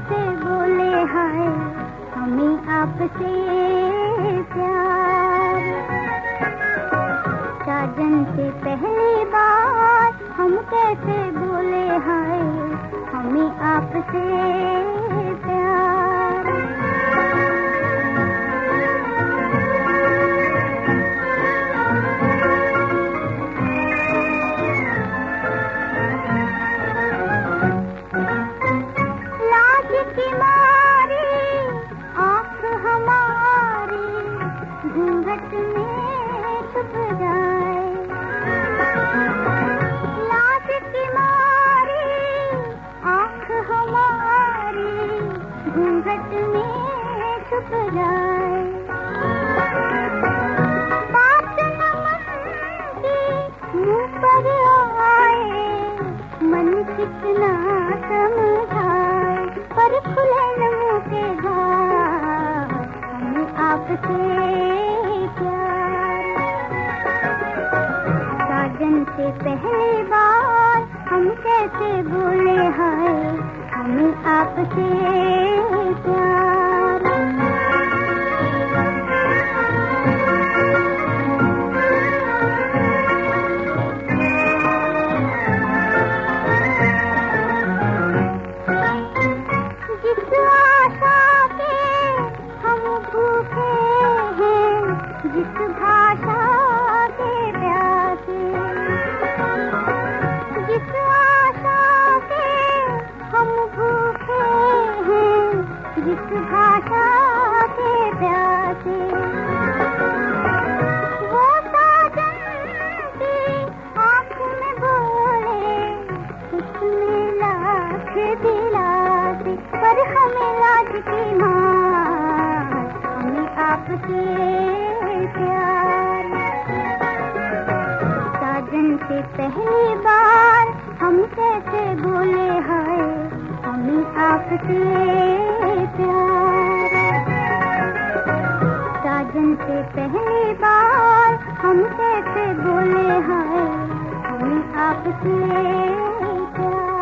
हाय? हमें आपसे प्यार। साजन से पहली बार हम कैसे बोले हाय? हमें आपसे घूंघट में छुप जाए। लाज की मारी, आँख हमारी घूंघट में छुप जाए। बात मुँह पर आए, मन कितना समझाए। पर खुले न के घाट हम आपसे कैसे बोले हाय हम आपसे पहली बार हम कैसे बोले हाय हमें आपसे प्यार। पहली बार हम कैसे बोले हैं हम आपसे क्या?